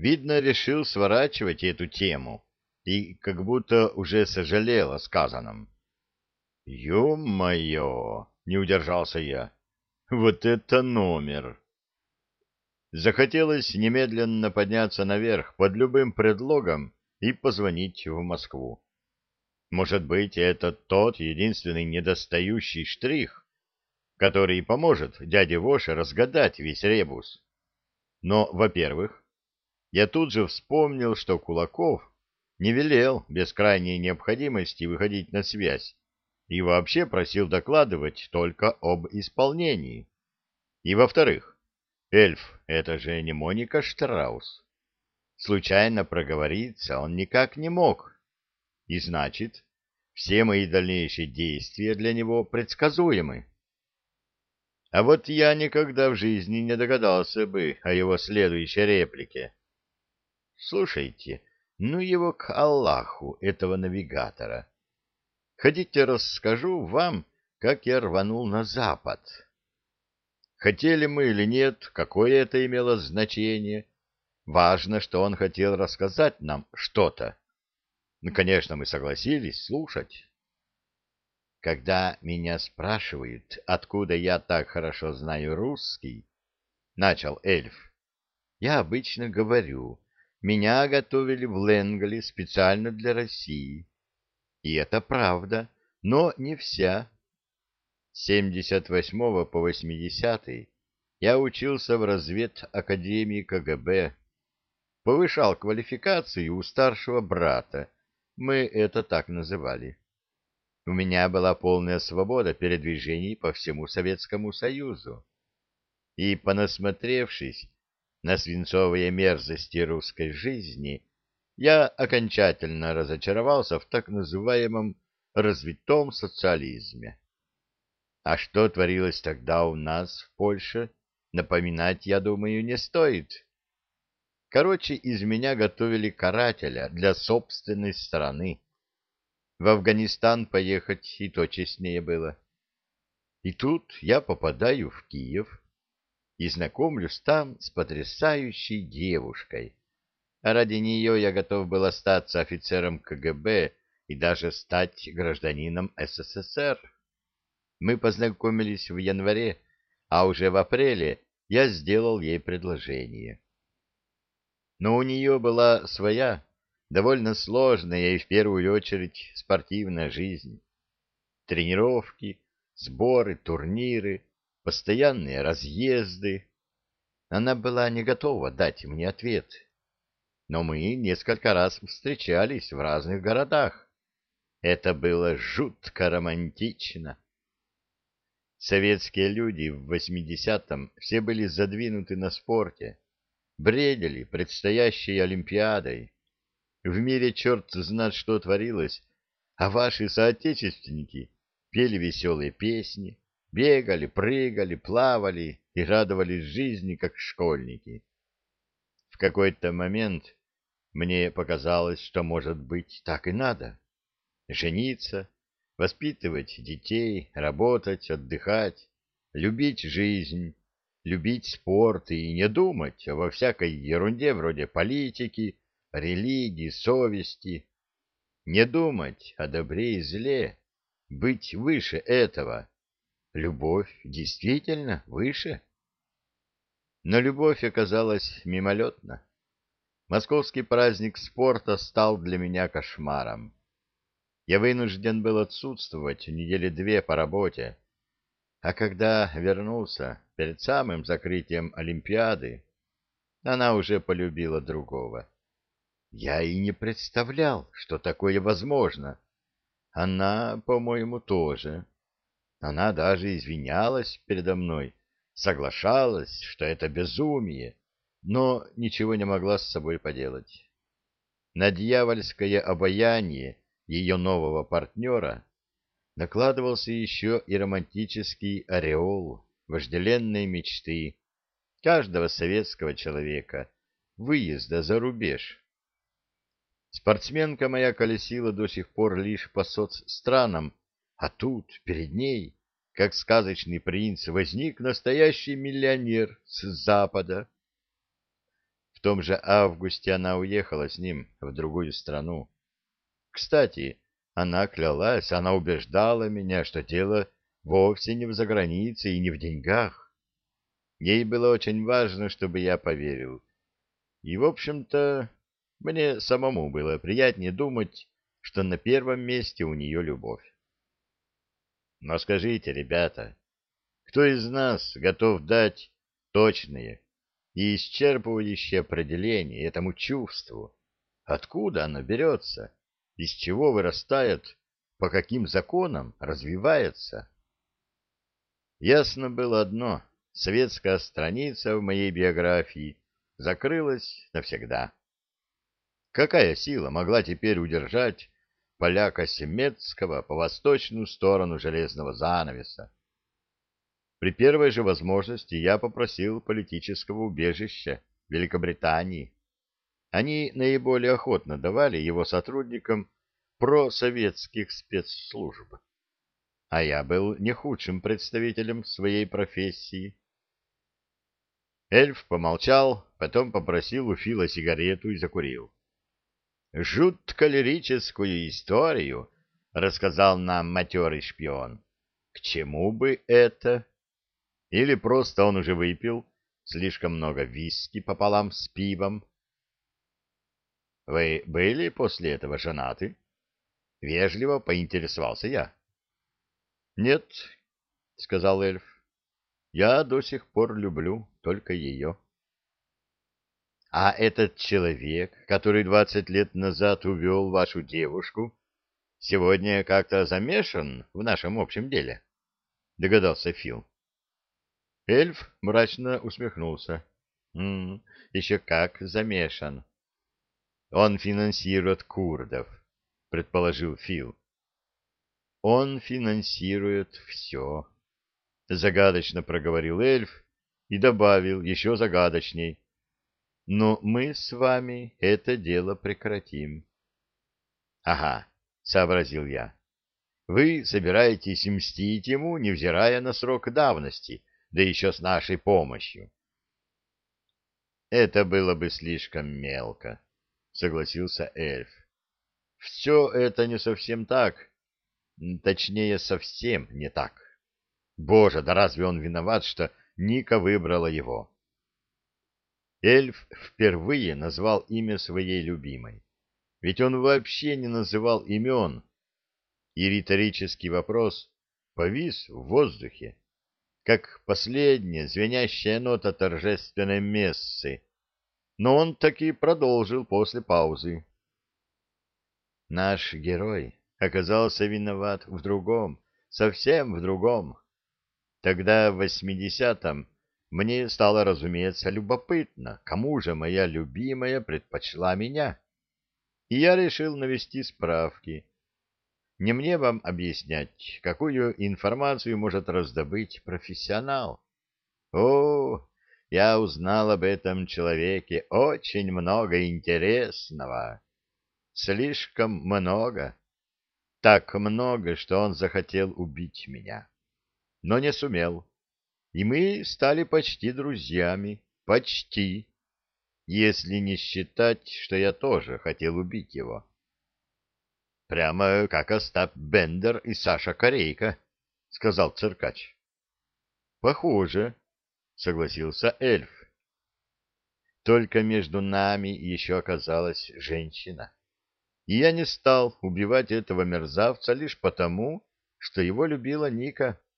видно, решил сворачивать эту тему и как будто уже сожалел о сказанном. «Ё-моё!» — не удержался я. «Вот это номер!» Захотелось немедленно подняться наверх под любым предлогом и позвонить в Москву. Может быть, это тот единственный недостающий штрих, который поможет дяде Воше разгадать весь ребус. Но, во-первых, я тут же вспомнил, что Кулаков не велел без крайней необходимости выходить на связь и вообще просил докладывать только об исполнении. И, во-вторых, эльф — это же не Моника Штраус. Случайно проговориться он никак не мог. И значит, все мои дальнейшие действия для него предсказуемы. А вот я никогда в жизни не догадался бы о его следующей реплике. Слушайте, ну его к Аллаху, этого навигатора. Хотите, расскажу вам, как я рванул на запад. Хотели мы или нет, какое это имело значение. Важно, что он хотел рассказать нам что-то. Ну, конечно, мы согласились слушать. Когда меня спрашивают, откуда я так хорошо знаю русский, начал эльф, я обычно говорю, меня готовили в Ленголе специально для России. И это правда, но не вся. С 78 по 80 я учился в разведакадемии КГБ, повышал квалификацию у старшего брата, мы это так называли. У меня была полная свобода передвижений по всему Советскому Союзу. И, понасмотревшись на свинцовые мерзости русской жизни, я окончательно разочаровался в так называемом развитом социализме. А что творилось тогда у нас в Польше, напоминать, я думаю, не стоит. Короче, из меня готовили карателя для собственной страны. В Афганистан поехать и то честнее было. И тут я попадаю в Киев и знакомлюсь там с потрясающей девушкой. А ради нее я готов был остаться офицером КГБ и даже стать гражданином СССР. Мы познакомились в январе, а уже в апреле я сделал ей предложение но у нее была своя, довольно сложная и в первую очередь спортивная жизнь. Тренировки, сборы, турниры, постоянные разъезды. Она была не готова дать мне ответ. Но мы несколько раз встречались в разных городах. Это было жутко романтично. Советские люди в 80-м все были задвинуты на спорте бредили предстоящей Олимпиадой. В мире черт знает, что творилось, а ваши соотечественники пели веселые песни, бегали, прыгали, плавали и радовались жизни, как школьники. В какой-то момент мне показалось, что, может быть, так и надо. Жениться, воспитывать детей, работать, отдыхать, любить жизнь, любить спорт и не думать во всякой ерунде вроде политики, религии, совести. Не думать о добре и зле, быть выше этого. Любовь действительно выше. Но любовь оказалась мимолетна. Московский праздник спорта стал для меня кошмаром. Я вынужден был отсутствовать недели две по работе, а когда вернулся перед самым закрытием Олимпиады, она уже полюбила другого. Я и не представлял, что такое возможно. Она, по-моему, тоже. Она даже извинялась передо мной, соглашалась, что это безумие, но ничего не могла с собой поделать. На дьявольское обаяние ее нового партнера накладывался еще и романтический ореол вожделенной мечты каждого советского человека выезда за рубеж. Спортсменка моя колесила до сих пор лишь по соцстранам, а тут, перед ней, как сказочный принц, возник настоящий миллионер с запада. В том же августе она уехала с ним в другую страну. Кстати, она клялась, она убеждала меня, что дело вовсе не в загранице и не в деньгах. Ей было очень важно, чтобы я поверил. И, в общем-то, мне самому было приятнее думать, что на первом месте у нее любовь. Но скажите, ребята, кто из нас готов дать точные и исчерпывающее определение этому чувству? Откуда оно берется? Из чего вырастает? По каким законам развивается? Ясно было одно — советская страница в моей биографии закрылась навсегда. Какая сила могла теперь удержать поляка Семецкого по восточную сторону железного занавеса? При первой же возможности я попросил политического убежища Великобритании. Они наиболее охотно давали его сотрудникам просоветских спецслужб. А я был не худшим представителем своей профессии. Эльф помолчал, потом попросил у Фила сигарету и закурил. Жутко лирическую историю рассказал нам матерый шпион. К чему бы это? Или просто он уже выпил слишком много виски пополам с пивом? Вы были после этого женаты? Вежливо поинтересовался я. Нет, сказал эльф. Я до сих пор люблю только ее. А этот человек, который двадцать лет назад увел вашу девушку, сегодня как-то замешан в нашем общем деле? Догадался Фил. Эльф мрачно усмехнулся. «М -м, еще как замешан. Он финансирует курдов, предположил Фил. Он финансирует все. Загадочно проговорил эльф и добавил еще загадочней. Но мы с вами это дело прекратим. Ага, сообразил я. Вы собираетесь мстить ему, невзирая на срок давности, да еще с нашей помощью. Это было бы слишком мелко, согласился эльф. Все это не совсем так, точнее, совсем не так. Боже, да разве он виноват, что Ника выбрала его? Эльф впервые назвал имя своей любимой. Ведь он вообще не называл имен. И риторический вопрос повис в воздухе как последняя звенящая нота торжественной мессы, но он таки продолжил после паузы. Наш герой оказался виноват в другом, совсем в другом. Тогда в восьмидесятом мне стало, разумеется, любопытно, кому же моя любимая предпочла меня. И я решил навести справки, не мне вам объяснять, какую информацию может раздобыть профессионал. О, я узнал об этом человеке очень много интересного. Слишком много. Так много, что он захотел убить меня. Но не сумел. И мы стали почти друзьями. Почти. Если не считать, что я тоже хотел убить его. Прямо как Остап Бендер и Саша Корейка, — сказал циркач. — Похоже, — согласился эльф. Только между нами еще оказалась женщина. И я не стал убивать этого мерзавца лишь потому, что его любила Ника. —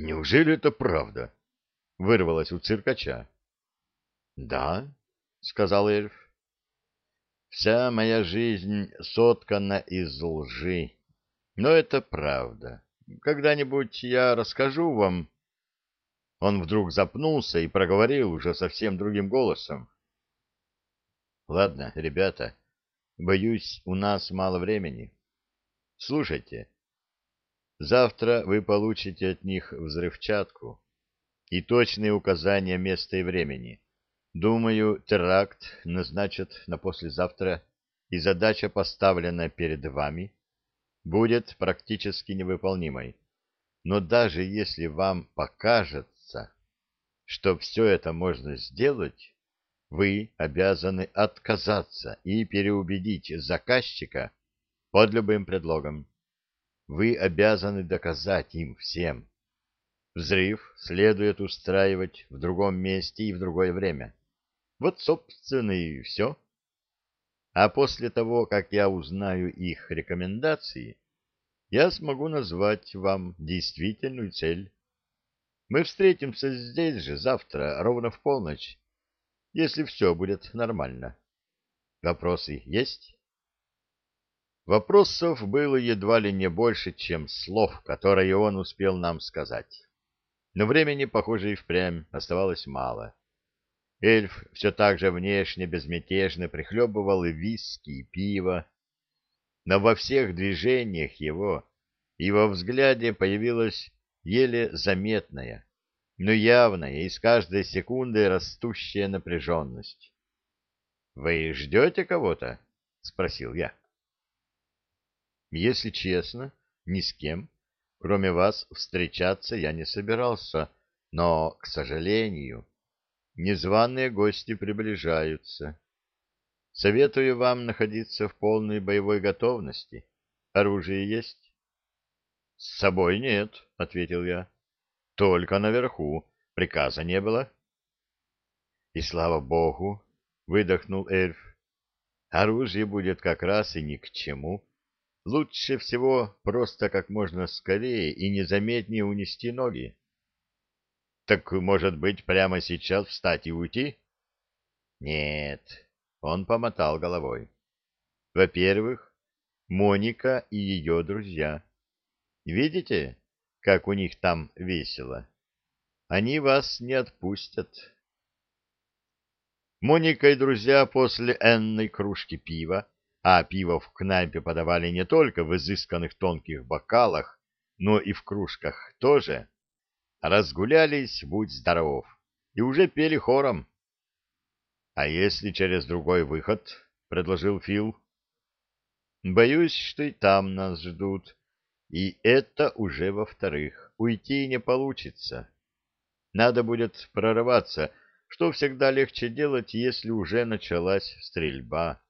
Неужели это правда? — вырвалось у циркача. — Да, — сказал эльф. Вся моя жизнь соткана из лжи. Но это правда. Когда-нибудь я расскажу вам... Он вдруг запнулся и проговорил уже совсем другим голосом. Ладно, ребята, боюсь, у нас мало времени. Слушайте, завтра вы получите от них взрывчатку и точные указания места и времени. Думаю, теракт назначат на послезавтра, и задача, поставленная перед вами, будет практически невыполнимой. Но даже если вам покажется, что все это можно сделать, вы обязаны отказаться и переубедить заказчика под любым предлогом. Вы обязаны доказать им всем. Взрыв следует устраивать в другом месте и в другое время. Вот, собственно, и все. А после того, как я узнаю их рекомендации, я смогу назвать вам действительную цель. Мы встретимся здесь же завтра, ровно в полночь, если все будет нормально. Вопросы есть? Вопросов было едва ли не больше, чем слов, которые он успел нам сказать. Но времени, похоже, и впрямь оставалось мало. Эльф все так же внешне безмятежно прихлебывал и виски, и пиво, но во всех движениях его и во взгляде появилась еле заметная, но явная и с каждой секундой растущая напряженность. — Вы ждете кого-то? — спросил я. — Если честно, ни с кем, кроме вас, встречаться я не собирался, но, к сожалению, незваные гости приближаются. Советую вам находиться в полной боевой готовности. Оружие есть? — С собой нет, — ответил я. — Только наверху. Приказа не было. — И слава богу, — выдохнул эльф. — Оружие будет как раз и ни к чему. Лучше всего просто как можно скорее и незаметнее унести ноги. — Так, может быть, прямо сейчас встать и уйти? — Нет, он помотал головой. Во-первых, Моника и ее друзья. Видите, как у них там весело? Они вас не отпустят. Моника и друзья после энной кружки пива, а пиво в кнайпе подавали не только в изысканных тонких бокалах, но и в кружках тоже, разгулялись, будь здоров, и уже пели хором «А если через другой выход?» — предложил Фил. «Боюсь, что и там нас ждут. И это уже во-вторых. Уйти не получится. Надо будет прорываться, что всегда легче делать, если уже началась стрельба».